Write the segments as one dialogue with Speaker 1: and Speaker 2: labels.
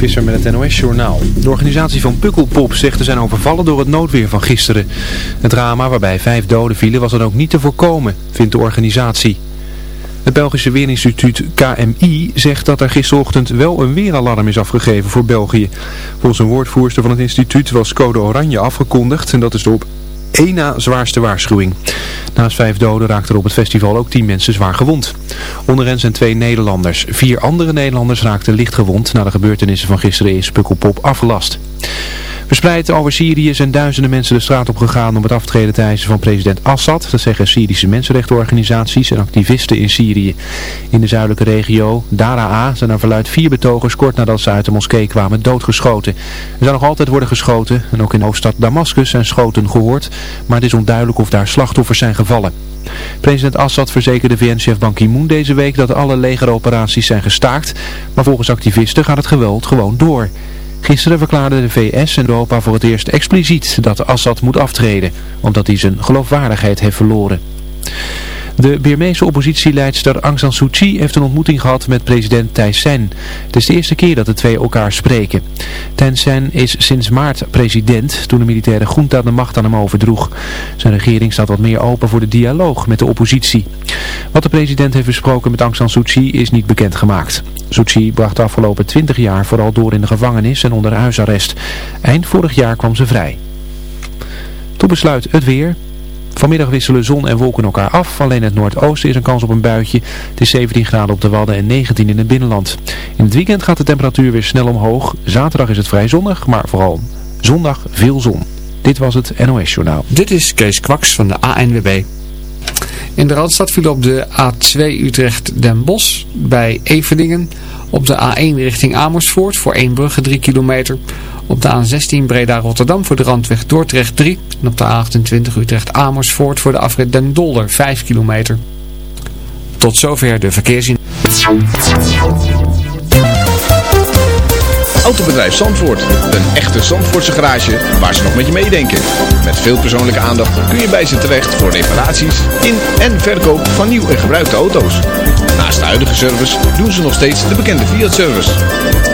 Speaker 1: Visser met het NOS-journaal. De organisatie van Pukkelpop zegt te zijn overvallen door het noodweer van gisteren. Het drama waarbij vijf doden vielen was dan ook niet te voorkomen, vindt de organisatie. Het Belgische Weerinstituut KMI zegt dat er gisterochtend wel een weeralarm is afgegeven voor België. Volgens een woordvoerster van het instituut was code oranje afgekondigd en dat is de op één na zwaarste waarschuwing. Naast vijf doden raakten er op het festival ook tien mensen zwaar gewond. Onder hen zijn twee Nederlanders. Vier andere Nederlanders raakten licht gewond na de gebeurtenissen van gisteren in Spukkelpop afgelast. Verspreid over Syrië zijn duizenden mensen de straat op gegaan om het aftreden te eisen van president Assad. Dat zeggen Syrische mensenrechtenorganisaties en activisten in Syrië. In de zuidelijke regio Daraa zijn er verluid vier betogers kort nadat ze uit de moskee kwamen doodgeschoten. Er zijn nog altijd worden geschoten en ook in hoofdstad Damascus zijn schoten gehoord, maar het is onduidelijk of daar slachtoffers zijn gevallen. President Assad verzekerde VN-chef Ban Ki-moon deze week dat alle legeroperaties zijn gestaakt, maar volgens activisten gaat het geweld gewoon door. Gisteren verklaarden de VS en Europa voor het eerst expliciet dat Assad moet aftreden, omdat hij zijn geloofwaardigheid heeft verloren. De Birmeese oppositieleidster Aung San Suu Kyi heeft een ontmoeting gehad met president Thein Sein. Het is de eerste keer dat de twee elkaar spreken. Thein Sein is sinds maart president toen de militaire junta de macht aan hem overdroeg. Zijn regering staat wat meer open voor de dialoog met de oppositie. Wat de president heeft besproken met Aung San Suu Kyi is niet bekendgemaakt. Suu Kyi bracht de afgelopen 20 jaar vooral door in de gevangenis en onder huisarrest. Eind vorig jaar kwam ze vrij. Tot besluit het weer. Vanmiddag wisselen zon en wolken elkaar af. Alleen het noordoosten is een kans op een buitje. Het is 17 graden op de Wadden en 19 in het binnenland. In het weekend gaat de temperatuur weer snel omhoog. Zaterdag is het vrij zonnig, maar vooral zondag veel zon. Dit was het NOS Journaal.
Speaker 2: Dit is Kees Kwaks van de ANWB. In de Randstad viel op de A2 Utrecht-Den Bosch bij Eveningen. Op de A1 richting Amersfoort voor Eembrugge 3 kilometer. Op de A16 Breda-Rotterdam voor de randweg Dordrecht 3. En op de A28 Utrecht-Amersfoort voor de afrit Den Dolder 5 kilometer. Tot zover de verkeersin.
Speaker 3: Autobedrijf Zandvoort. Een echte Zandvoortse garage waar ze nog met je meedenken. Met veel persoonlijke aandacht kun je bij ze terecht voor reparaties in en verkoop van nieuw en gebruikte auto's. Naast de huidige service doen ze nog steeds de bekende Fiat-service.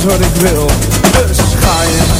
Speaker 4: is wat ik wil, dus ga je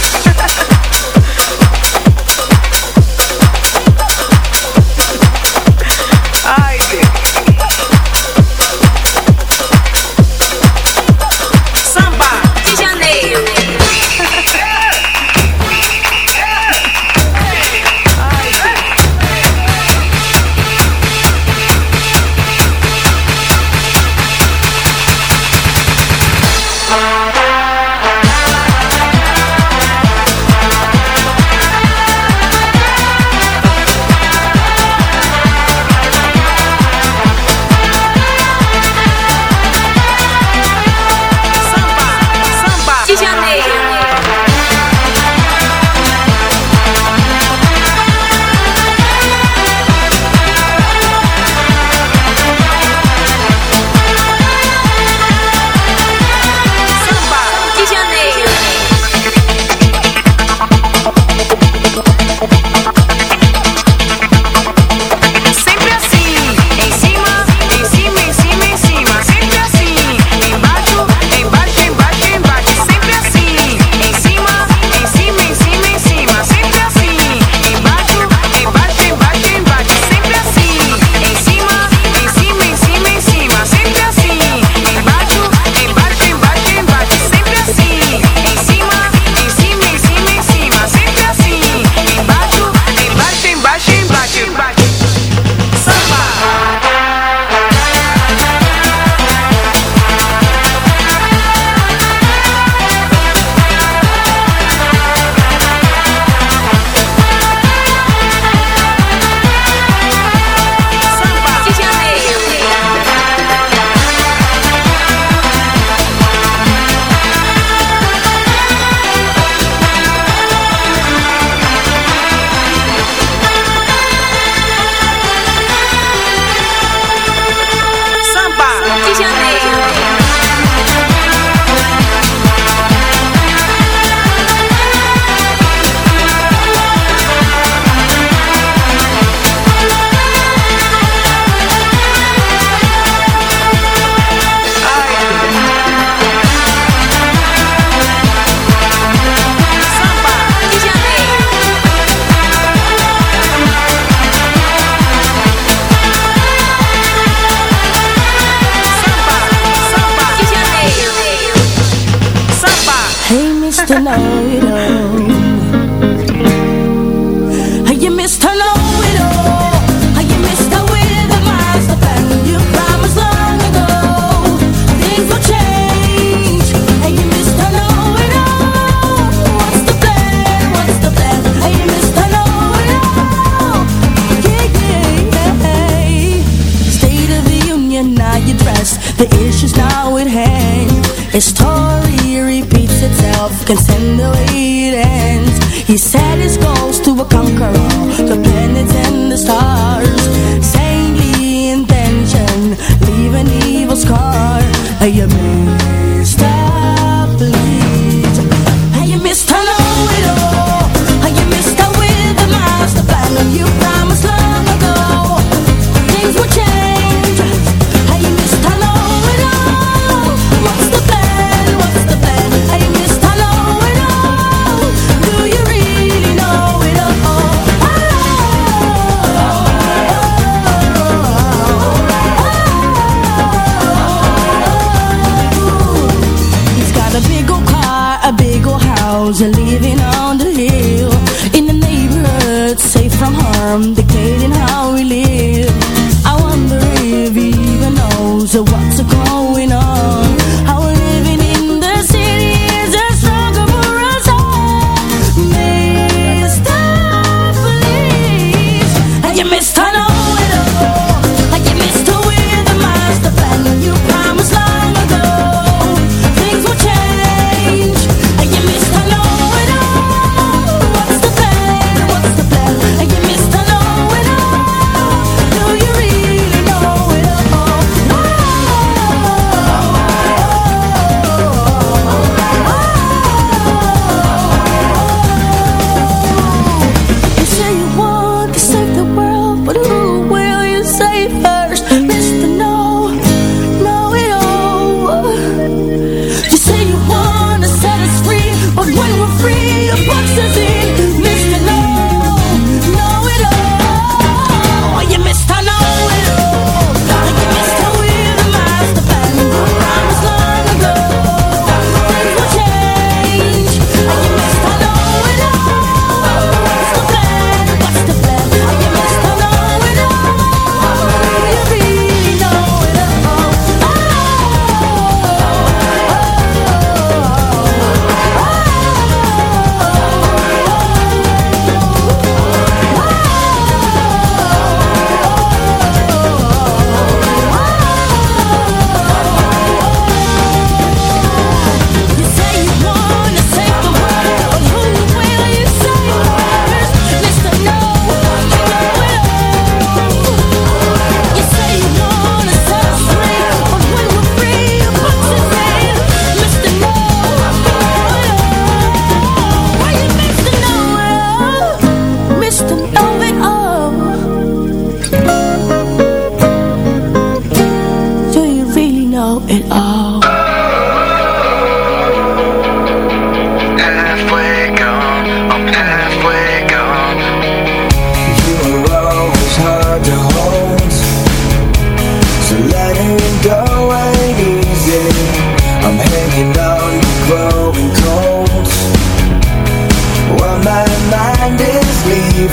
Speaker 5: to know you know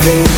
Speaker 6: Nothing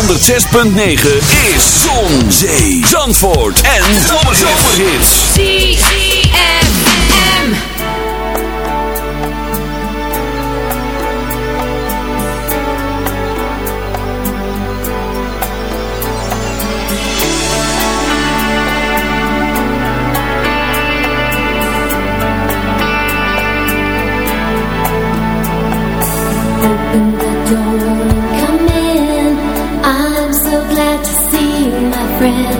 Speaker 7: 106.9 is Zon, Zee, Zandvoort en Zomerhits.
Speaker 8: ZFM.
Speaker 9: Open the door. friend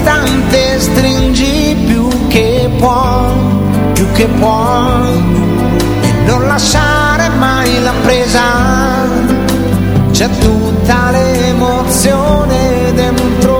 Speaker 10: istante stringi più che può, più che può, e non lasciare mai la presa, c'è tutta l'emozione dentro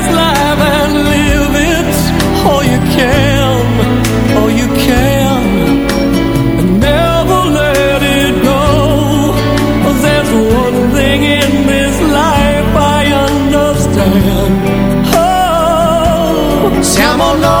Speaker 11: como no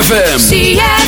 Speaker 7: ZFM.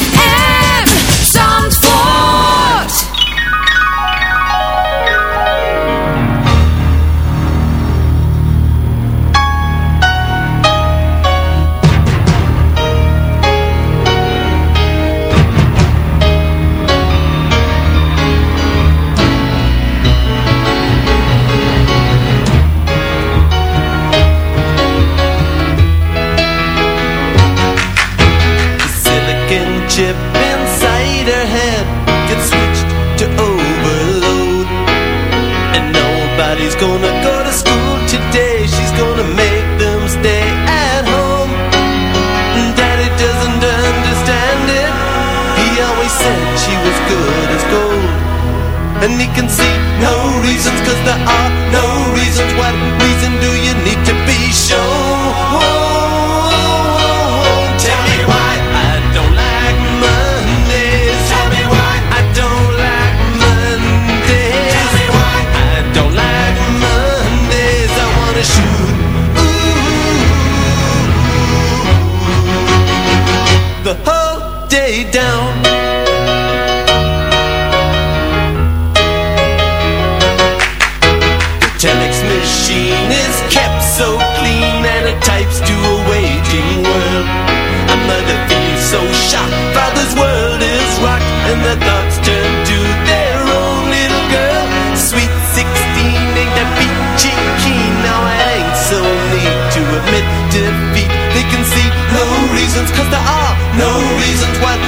Speaker 12: can see no reasons cause there are cause there are no reasons. What